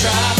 drop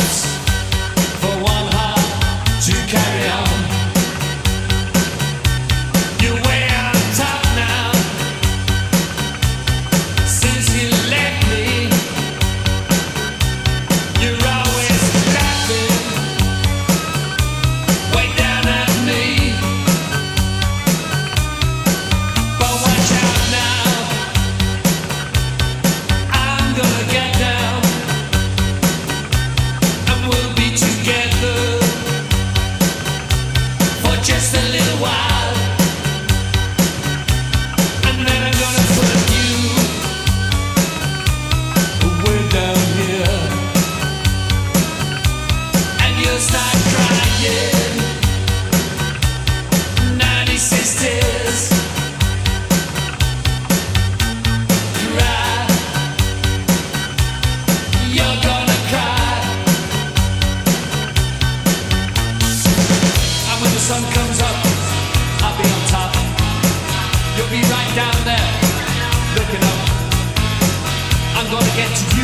I'm gonna get to you.